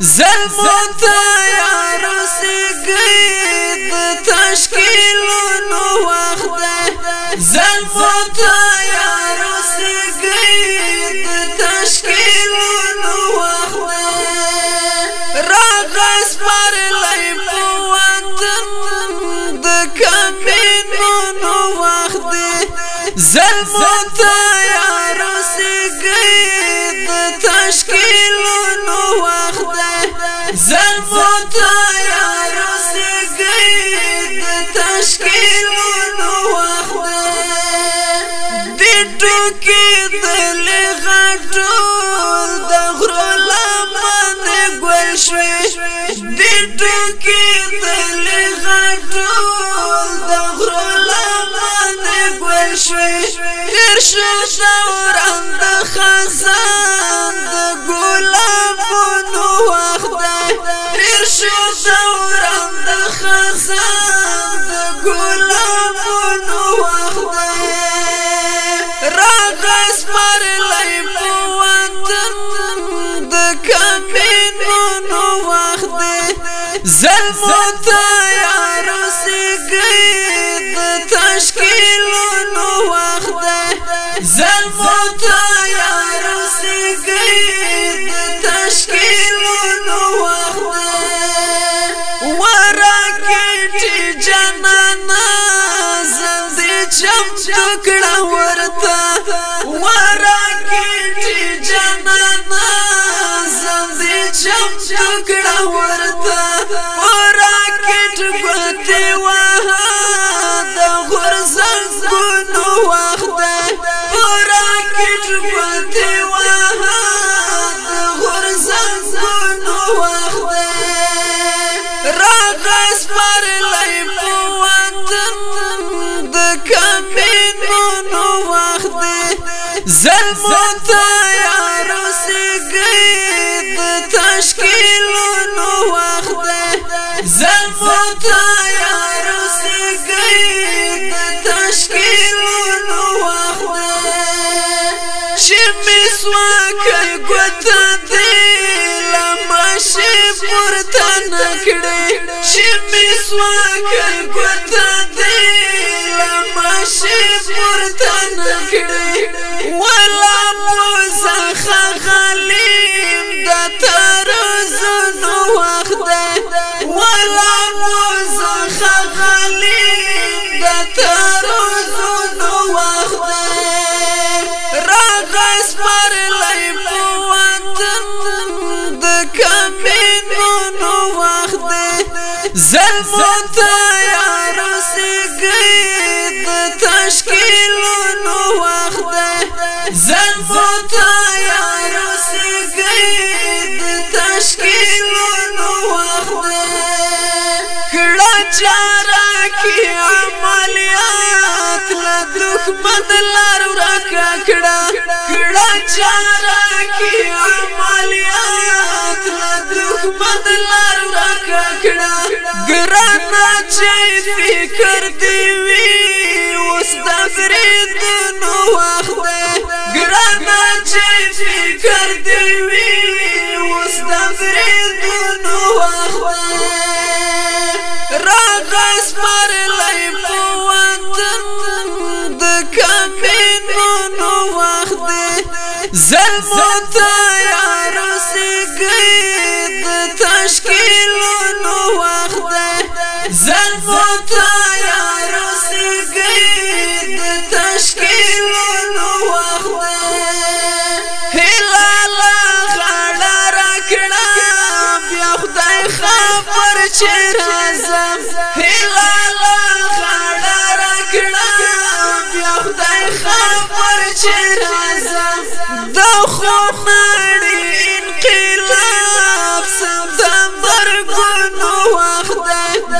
زلمون تیار سګي د تشکیل نو وخت زلمون تیار زلمت یا روسی گئی د تشکیلونو وخت زلمت یا شوي تیر شو دوران د خزان د ګلابونو وخت دی تیر شو دوران د خزان د ګلابونو وخت دی راغس پر لای په وطن د کمینونو وخت دی زلمو ته یا رسېږي د تشکیلو زن موتا یارو سگئی د تشکیلونو وخت وراکټی جنانا زن دې چم ټکړه ورتا وراکټی جنانا زن دې چم ټکړه ورتا ګونو وخت راغس پر لای په وطن د کمینو نو وخت زلمون ته یار سګي د تشکیل نو وخت زلمون ته یار سګي د تشکیل نو وخت شمس وکي ګوتن پورته نکړې چې می سواکه ګوته دې لمشي پورته نکړې ولا موزه خغلیم د تر زنو وخت دې ولا موزه خغلیم د تر زنو زلمون تا یارسی گئی دا تشکیلونو وقت ده زلمون تا یارسی گئی دا تشکیلونو وقت ده کڑا چارا کی عملیات لدخمن لارو رکا کڑا کڑا چارا کی عملیات دښمن لار ورکا کړه ګران چې فکر دی وی اوس د فرید نو وخت دی ګران چې فکر دی وی اوس د فرید نو وخت دی راغس پر لای په وطن د کمنو نو وخت دی زلمو ته یا رسګي مشکلونو وخت زن مو تیار اوسېږئ د تشکیلونو وخت هیله له غاړه راکړه بیا خدای خبر چې راځم هیله له غاړه راکړه بیا خدای خبر چې راځم د خو مړ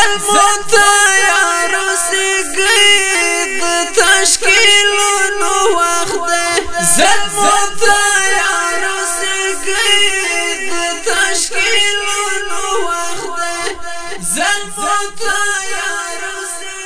زلمون تیار سګي د تشکیل نو وخت زلمون تیار سګي د تشکیل نو وخت زلمون تیار سګي